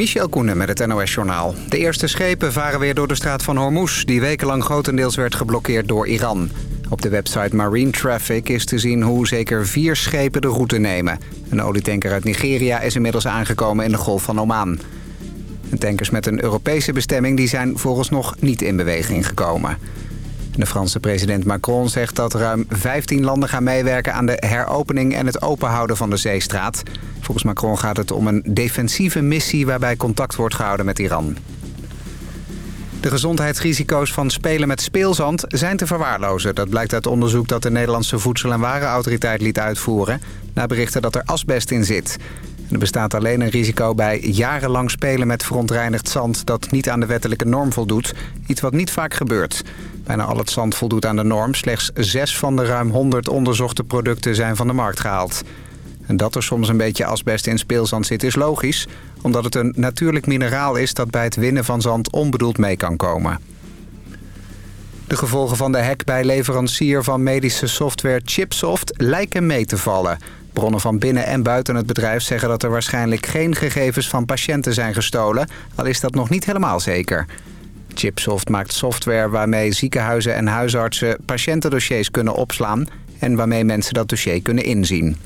Michel Koenen met het NOS-journaal. De eerste schepen varen weer door de straat van Hormuz... die wekenlang grotendeels werd geblokkeerd door Iran. Op de website Marine Traffic is te zien hoe zeker vier schepen de route nemen. Een olietanker uit Nigeria is inmiddels aangekomen in de Golf van Oman. De tankers met een Europese bestemming die zijn nog niet in beweging gekomen. De Franse president Macron zegt dat ruim 15 landen gaan meewerken aan de heropening en het openhouden van de zeestraat. Volgens Macron gaat het om een defensieve missie waarbij contact wordt gehouden met Iran. De gezondheidsrisico's van spelen met speelzand zijn te verwaarlozen. Dat blijkt uit onderzoek dat de Nederlandse Voedsel- en Warenautoriteit liet uitvoeren... na berichten dat er asbest in zit. Er bestaat alleen een risico bij jarenlang spelen met verontreinigd zand... dat niet aan de wettelijke norm voldoet, iets wat niet vaak gebeurt. Bijna al het zand voldoet aan de norm. Slechts zes van de ruim 100 onderzochte producten zijn van de markt gehaald. En dat er soms een beetje asbest in speelzand zit is logisch... omdat het een natuurlijk mineraal is dat bij het winnen van zand onbedoeld mee kan komen. De gevolgen van de hack bij leverancier van medische software Chipsoft lijken mee te vallen. Bronnen van binnen en buiten het bedrijf zeggen dat er waarschijnlijk geen gegevens van patiënten zijn gestolen... al is dat nog niet helemaal zeker. Chipsoft maakt software waarmee ziekenhuizen en huisartsen patiëntendossiers kunnen opslaan... en waarmee mensen dat dossier kunnen inzien.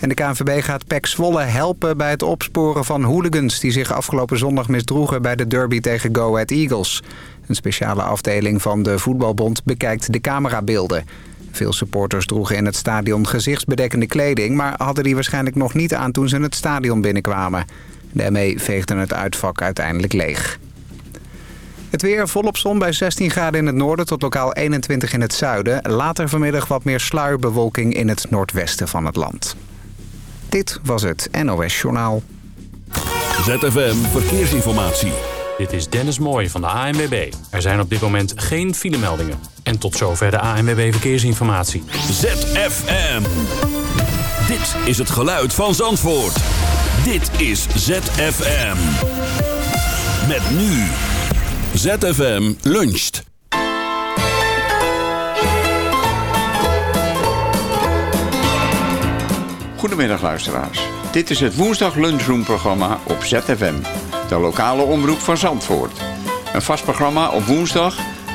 En de KNVB gaat PEC Zwolle helpen bij het opsporen van hooligans... die zich afgelopen zondag misdroegen bij de derby tegen Go Ahead Eagles. Een speciale afdeling van de Voetbalbond bekijkt de camerabeelden. Veel supporters droegen in het stadion gezichtsbedekkende kleding... maar hadden die waarschijnlijk nog niet aan toen ze het stadion binnenkwamen. De ME veegde het uitvak uiteindelijk leeg. Het weer volop zon bij 16 graden in het noorden tot lokaal 21 in het zuiden. Later vanmiddag wat meer sluierbewolking in het noordwesten van het land. Dit was het NOS Journaal. ZFM Verkeersinformatie. Dit is Dennis Mooij van de ANWB. Er zijn op dit moment geen filemeldingen. En tot zover de ANWB Verkeersinformatie. ZFM. Dit is het geluid van Zandvoort. Dit is ZFM. Met nu... ZFM luncht. Goedemiddag luisteraars. Dit is het woensdag lunchroom-programma op ZFM. De lokale omroep van Zandvoort. Een vast programma op woensdag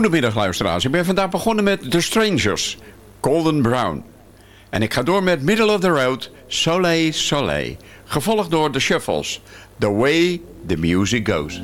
Goedemiddag luisteraars, ik ben vandaag begonnen met The Strangers, Golden Brown. En ik ga door met Middle of the Road, Soleil Soleil. Gevolgd door The Shuffles, The Way the Music Goes.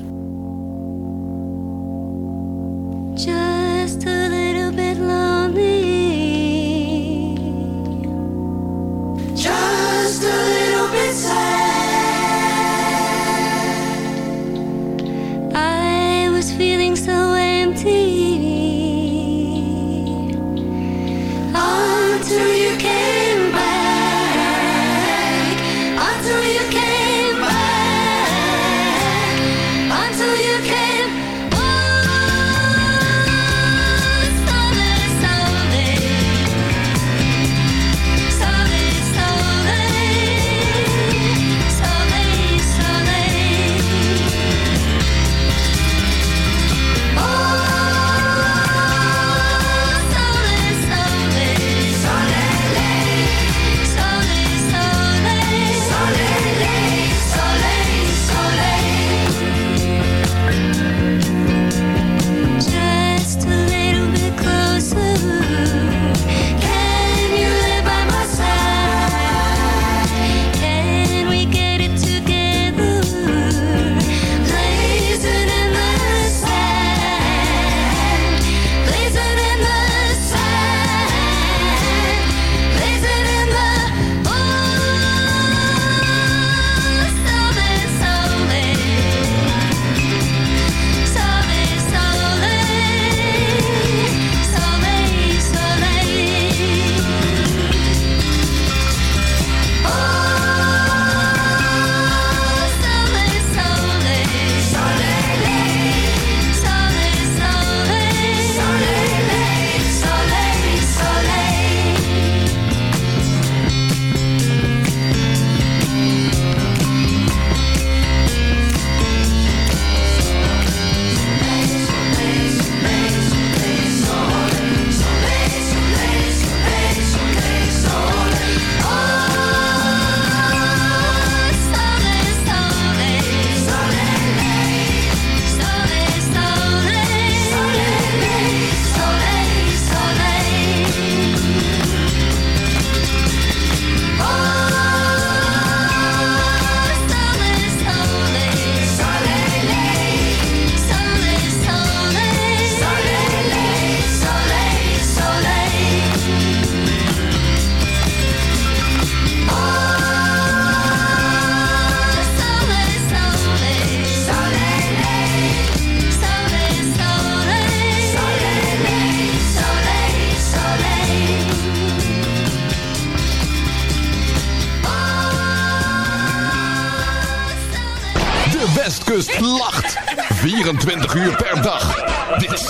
Westkust lacht. 24 uur per dag. Dit is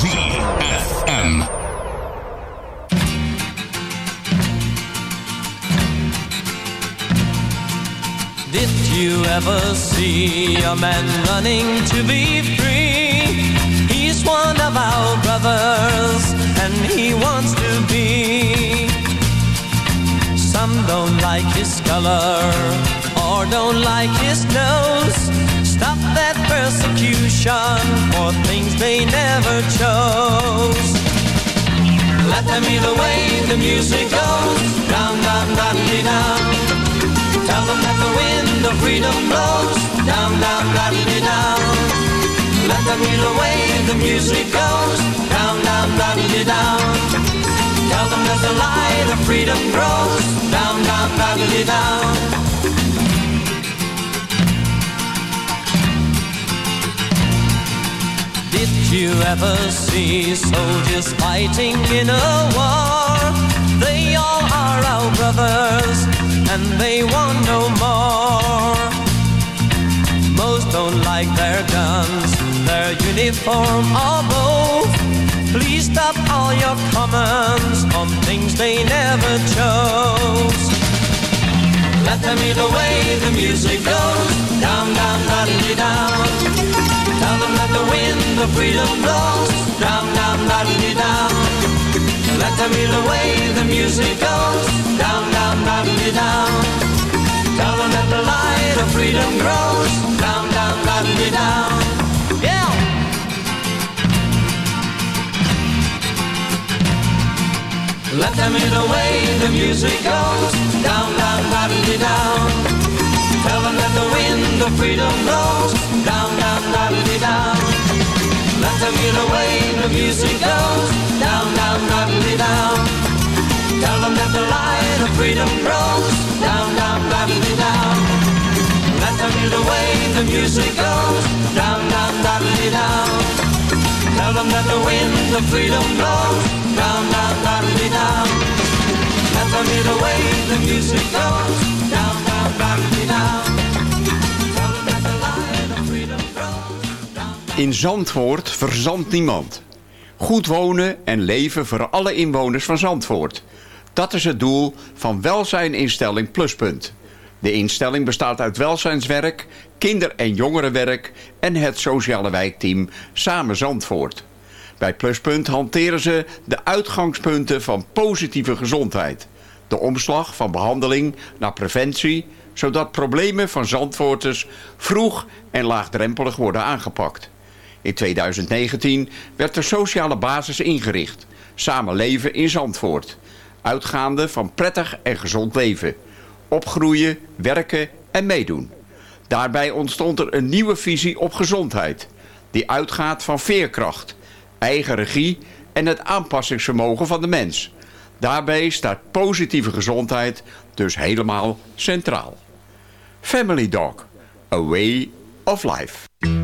ZFM. Did you ever see a man running to be free? He's one of our brothers, and he wants to be. Some don't like his color, or don't like his nose. That persecution for things they never chose. Let them hear the way the music goes, down, down, down, down. Tell them that the wind of freedom blows down, down, down, down. Let them hear the way the music goes down, down, down, down. Tell them that the light of freedom grows down, down, down, down. Did you ever see soldiers fighting in a war? They all are our brothers, and they want no more. Most don't like their guns, their uniform, or both. Please stop all your comments on things they never chose. Let them hear the way the music goes, down, down, down, down them that the wind of freedom blows. Down, down, down, down. Let them hear the way the music goes. Down, down, down, down. Tell them that the light of freedom grows. Down, down, down, down. Yeah. Let them hear the way the music goes. Down, down, down, down. Tell them that the wind of freedom blows. Down, down, down, down. Let them hear the way the music goes. Down, down, down, down. Tell them that the light of freedom grows. Down, down, down, down. Let them hear the way the music goes. Down, down, down, down. Tell them that the wind of freedom blows. Down, down, down, down. Let them hear the way the music goes. Down, down, down, down. In Zandvoort verzandt niemand. Goed wonen en leven voor alle inwoners van Zandvoort. Dat is het doel van welzijninstelling Pluspunt. De instelling bestaat uit welzijnswerk, kinder- en jongerenwerk en het sociale wijkteam Samen Zandvoort. Bij Pluspunt hanteren ze de uitgangspunten van positieve gezondheid. De omslag van behandeling naar preventie, zodat problemen van Zandvoorters vroeg en laagdrempelig worden aangepakt. In 2019 werd de sociale basis ingericht. Samen leven in Zandvoort. Uitgaande van prettig en gezond leven. Opgroeien, werken en meedoen. Daarbij ontstond er een nieuwe visie op gezondheid. Die uitgaat van veerkracht, eigen regie en het aanpassingsvermogen van de mens. Daarbij staat positieve gezondheid dus helemaal centraal. Family Dog, a way of life.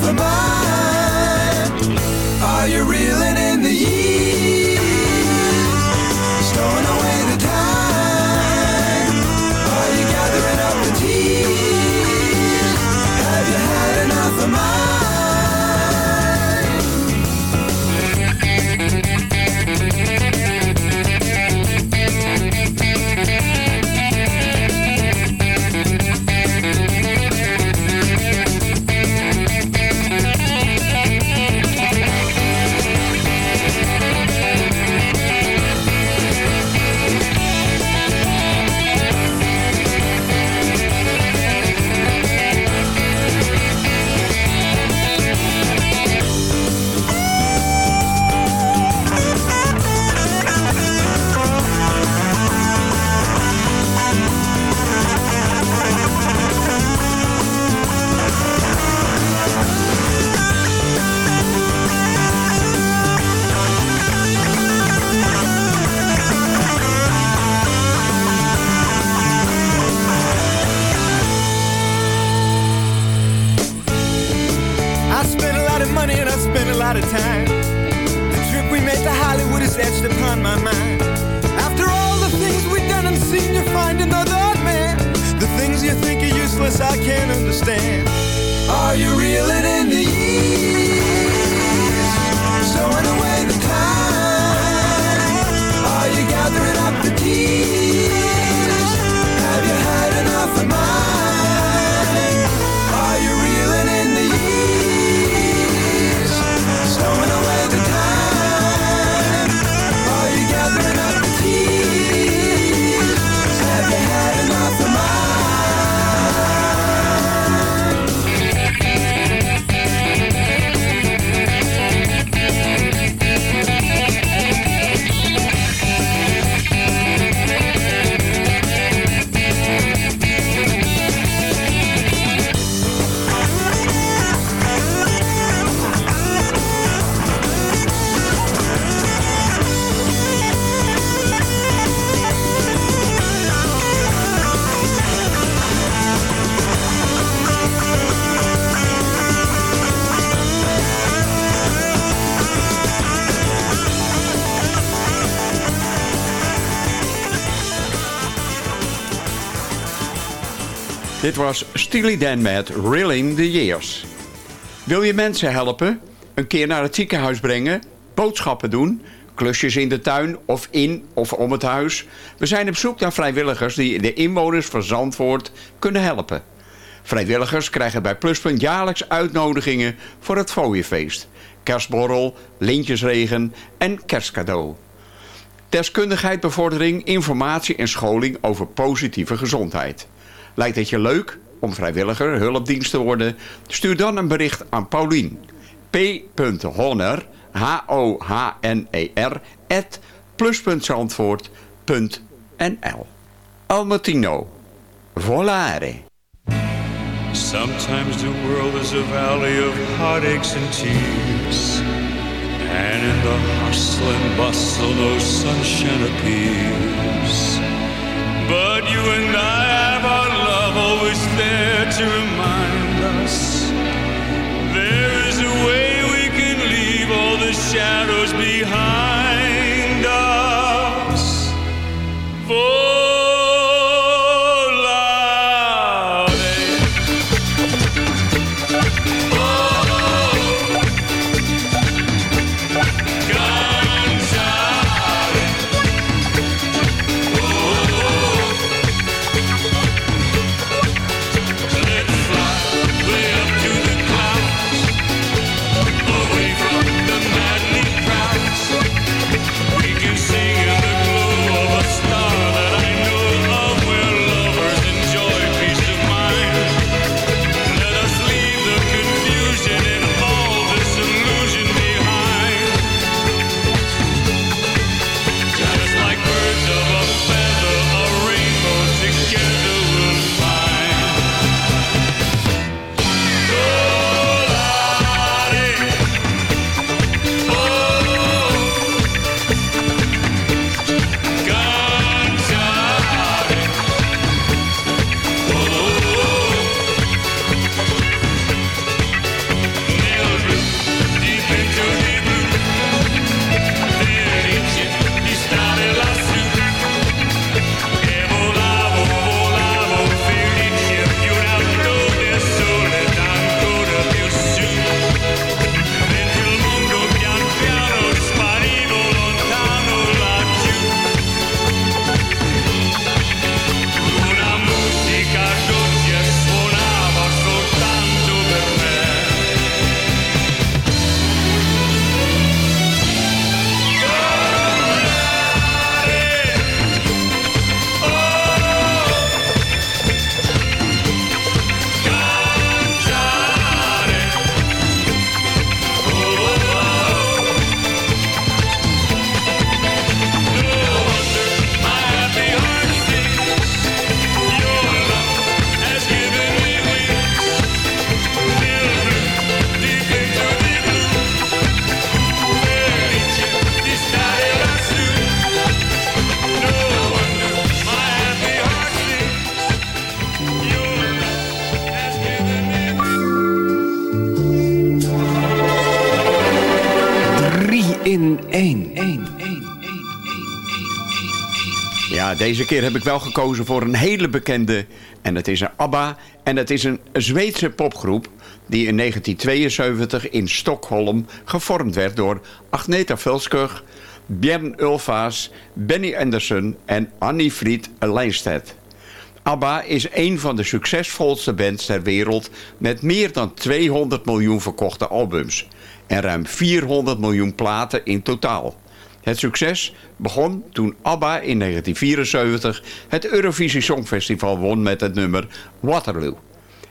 for my. Dit was Steely Dan met Reeling the Years. Wil je mensen helpen? Een keer naar het ziekenhuis brengen? Boodschappen doen? Klusjes in de tuin of in of om het huis? We zijn op zoek naar vrijwilligers die de inwoners van Zandvoort kunnen helpen. Vrijwilligers krijgen bij Pluspunt jaarlijks uitnodigingen voor het fooienfeest. Kerstborrel, lintjesregen en kerstcadeau. Deskundigheid, bevordering, informatie en scholing over positieve gezondheid. Lijkt het je leuk om vrijwilliger hulpdienst te worden? Stuur dan een bericht aan Paulien. p.honner, H-O-H-N-E-R, at plus.zandvoort.nl Almatino. Volare. Sometimes the world is a valley of heartaches and tears. And in the hustle and bustle, no sunshine appears. But you and I there to remind us. There is a way we can leave all the shadows behind deze keer heb ik wel gekozen voor een hele bekende. En het is een ABBA. En het is een Zweedse popgroep die in 1972 in Stockholm gevormd werd door Agneta Velskog, Björn Ulvaas, Benny Andersson en Annie Fried Lijnstedt. ABBA is een van de succesvolste bands ter wereld met meer dan 200 miljoen verkochte albums en ruim 400 miljoen platen in totaal. Het succes begon toen ABBA in 1974 het Eurovisie Songfestival won met het nummer Waterloo.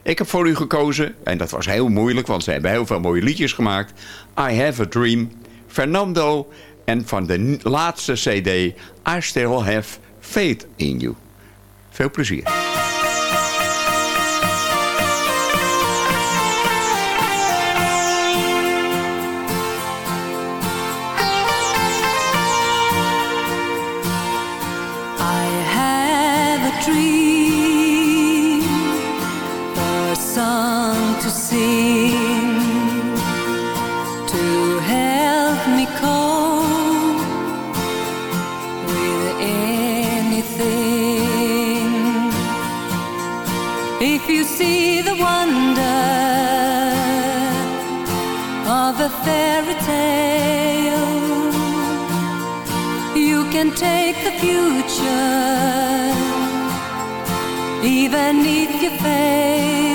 Ik heb voor u gekozen, en dat was heel moeilijk, want ze hebben heel veel mooie liedjes gemaakt. I Have a Dream, Fernando en van de laatste cd I Still Have Faith in You. Veel plezier. To sing, to help me cope with anything. If you see the wonder of a fairy tale. You can take the future, even if you fail.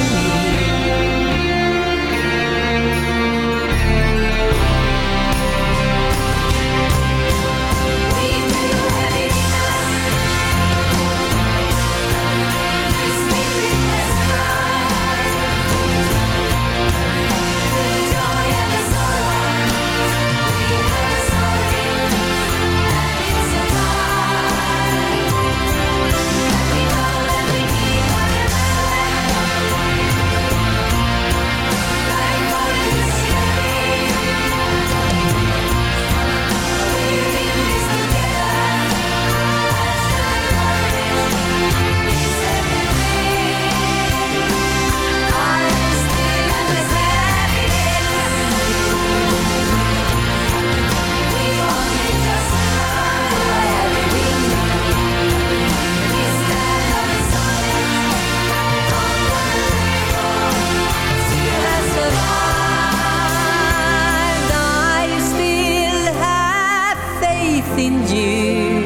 In you.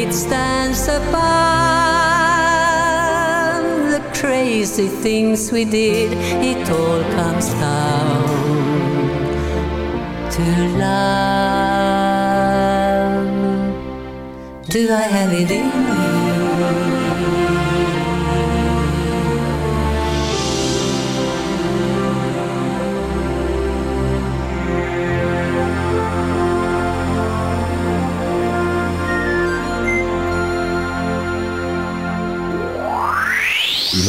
It stands above the crazy things we did. It all comes down to love. Do I have it in me?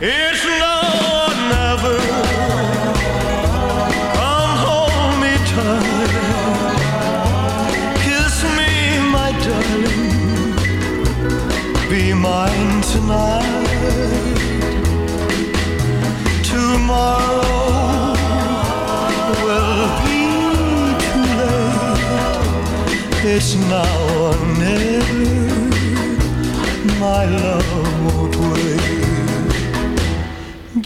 It's now or never. Come hold me tight. Kiss me, my darling. Be mine tonight. Tomorrow. It's now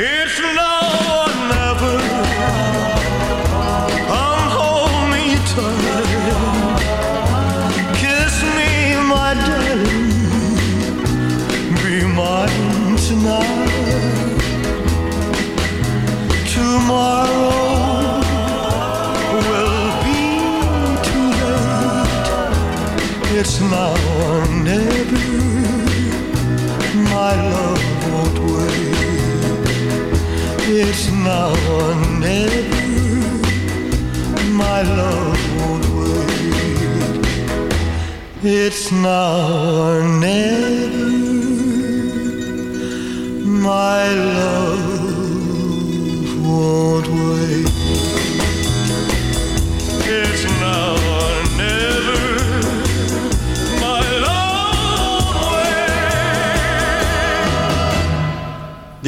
It's now or never. Come hold me tight. Kiss me, my darling. Be mine tonight. Tomorrow will be too late. It's now now or never. My love won't wait. It's now or never. My love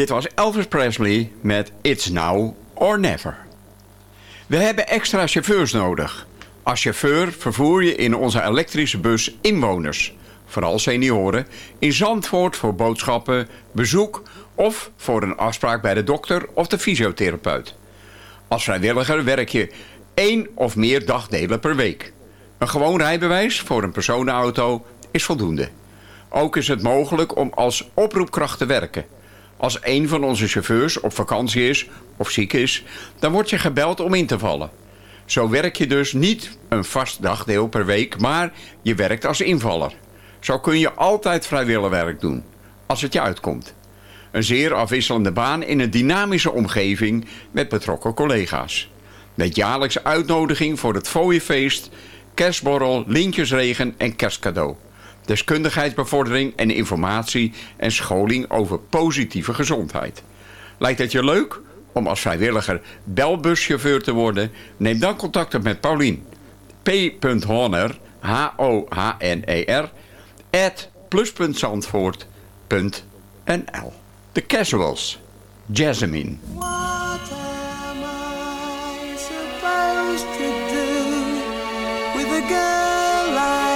Dit was Elvis Presley met It's Now or Never. We hebben extra chauffeurs nodig. Als chauffeur vervoer je in onze elektrische bus inwoners, vooral senioren, in Zandvoort voor boodschappen, bezoek of voor een afspraak bij de dokter of de fysiotherapeut. Als vrijwilliger werk je één of meer dagdelen per week. Een gewoon rijbewijs voor een personenauto is voldoende. Ook is het mogelijk om als oproepkracht te werken. Als een van onze chauffeurs op vakantie is of ziek is, dan word je gebeld om in te vallen. Zo werk je dus niet een vast dagdeel per week, maar je werkt als invaller. Zo kun je altijd vrijwilligwerk doen, als het je uitkomt. Een zeer afwisselende baan in een dynamische omgeving met betrokken collega's. Met jaarlijks uitnodiging voor het fooienfeest, kerstborrel, lintjesregen en kerstcadeau. Deskundigheidsbevordering en informatie en scholing over positieve gezondheid. Lijkt het je leuk om als vrijwilliger belbuschauffeur te worden? Neem dan contact op met Paulien. p.honner, H-O-H-N-E-R, at plus.zandvoort.nl The Casuals, Jasmine. What am I supposed to do with a girl like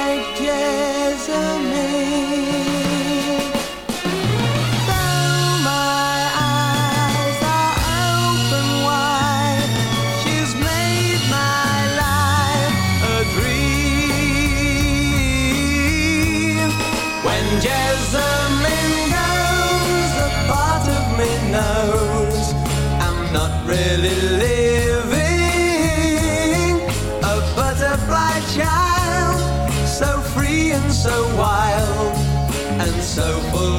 so full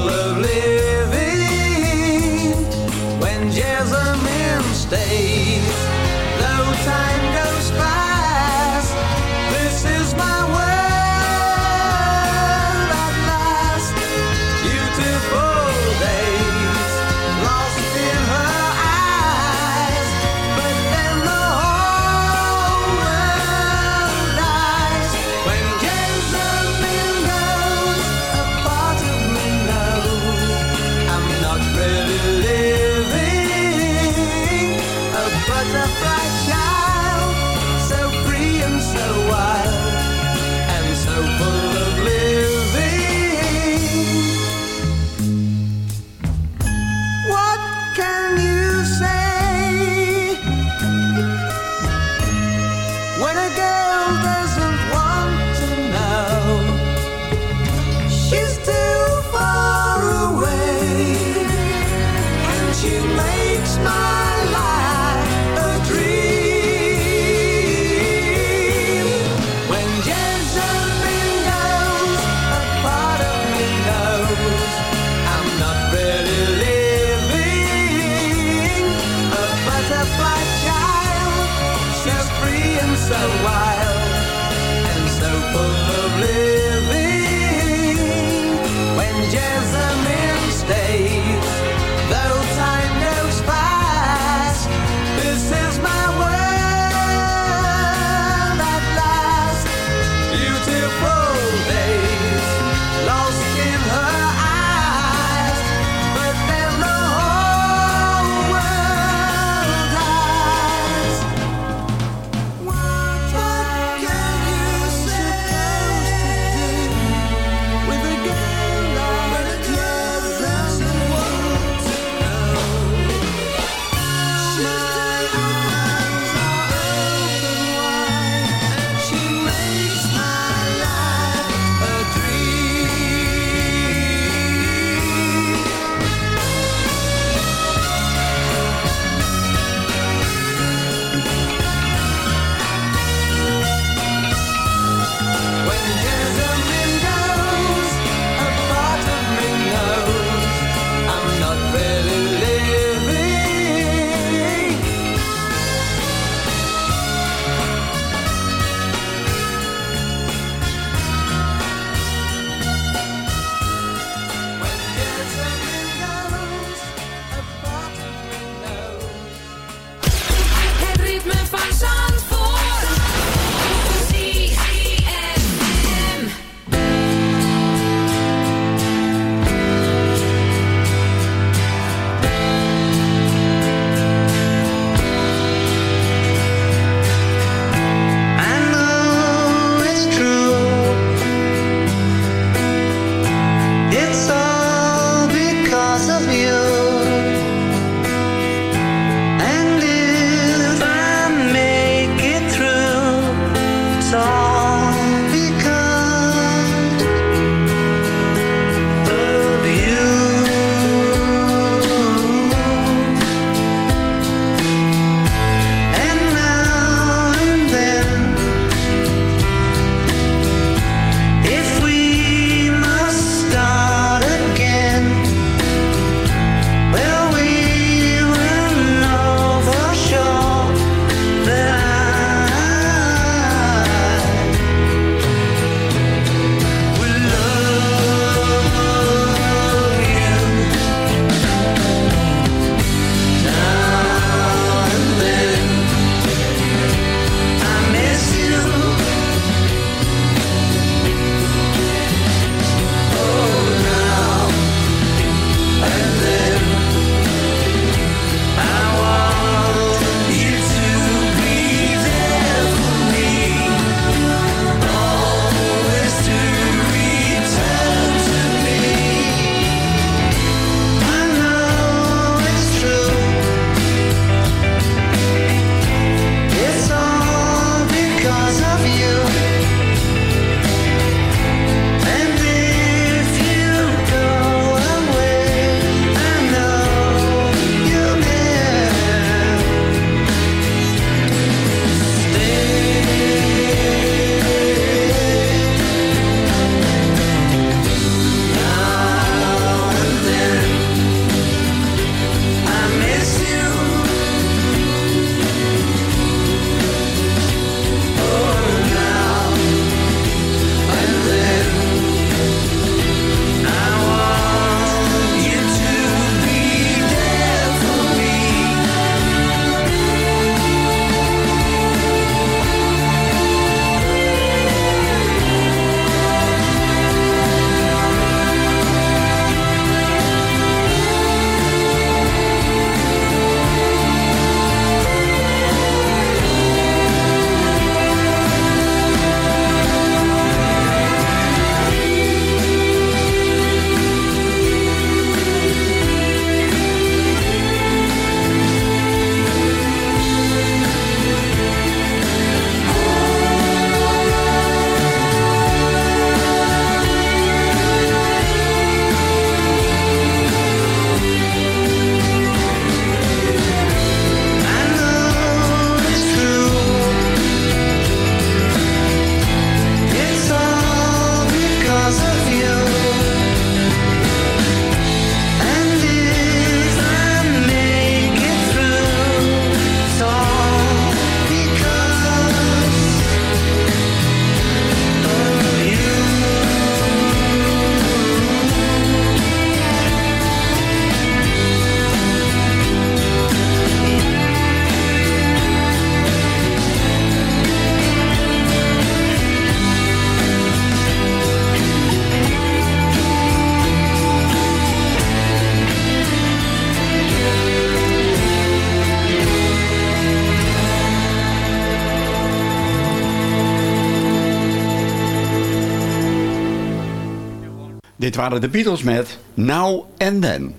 Dit waren de Beatles met Now and Then.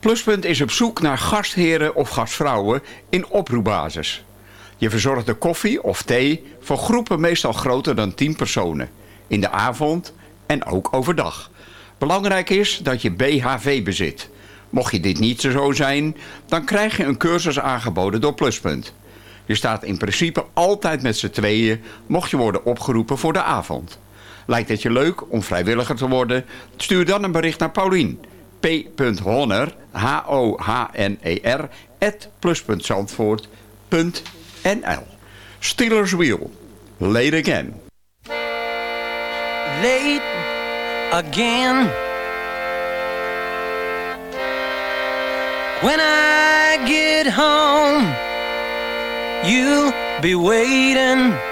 Pluspunt is op zoek naar gastheren of gastvrouwen in oproepbasis. Je verzorgt de koffie of thee voor groepen meestal groter dan 10 personen. In de avond en ook overdag. Belangrijk is dat je BHV bezit. Mocht je dit niet zo zijn, dan krijg je een cursus aangeboden door Pluspunt. Je staat in principe altijd met z'n tweeën, mocht je worden opgeroepen voor de avond. Lijkt het je leuk om vrijwilliger te worden? Stuur dan een bericht naar Paulien. p.honner, H-O-H-N-E-R, at plus.zandvoort.nl Steelers Wheel, late again. late again. When I get home, you'll be waiting.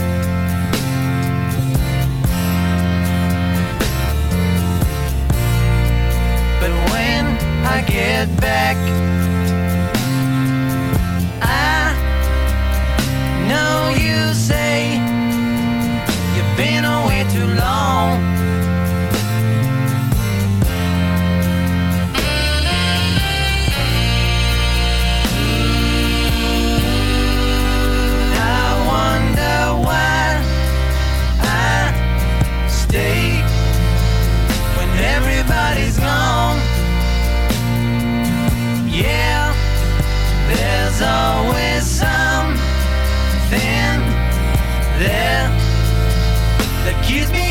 When I get back, there's always something there that keeps me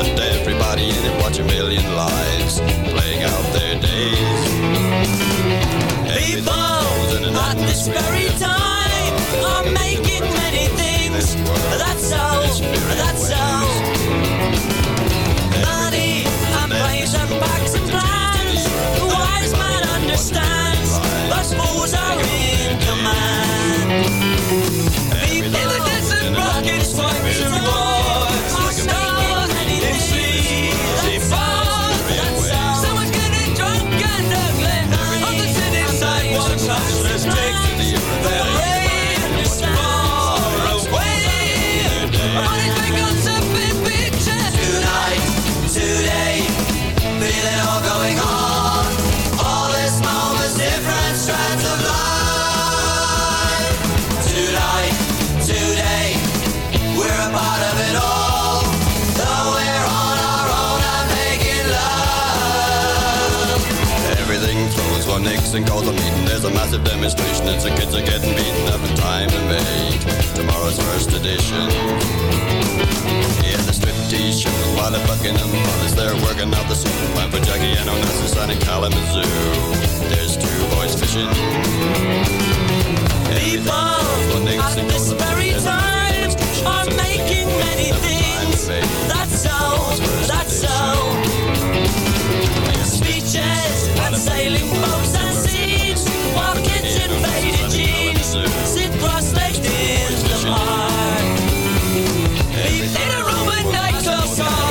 throws calls a meeting. There's a massive demonstration. It's the kids are getting beaten up in time to make tomorrow's first edition. Yeah, the striptease shows while at Buckingham Palace. They're working out the super plan for Jackie and Onassis and in Kalamazoo. There's two boys fishing. People at this very time are making many things. That's so, that's so. Speeches and sailing boats and zit bij jeans, zit pas slecht in de markt. Liep in een Roman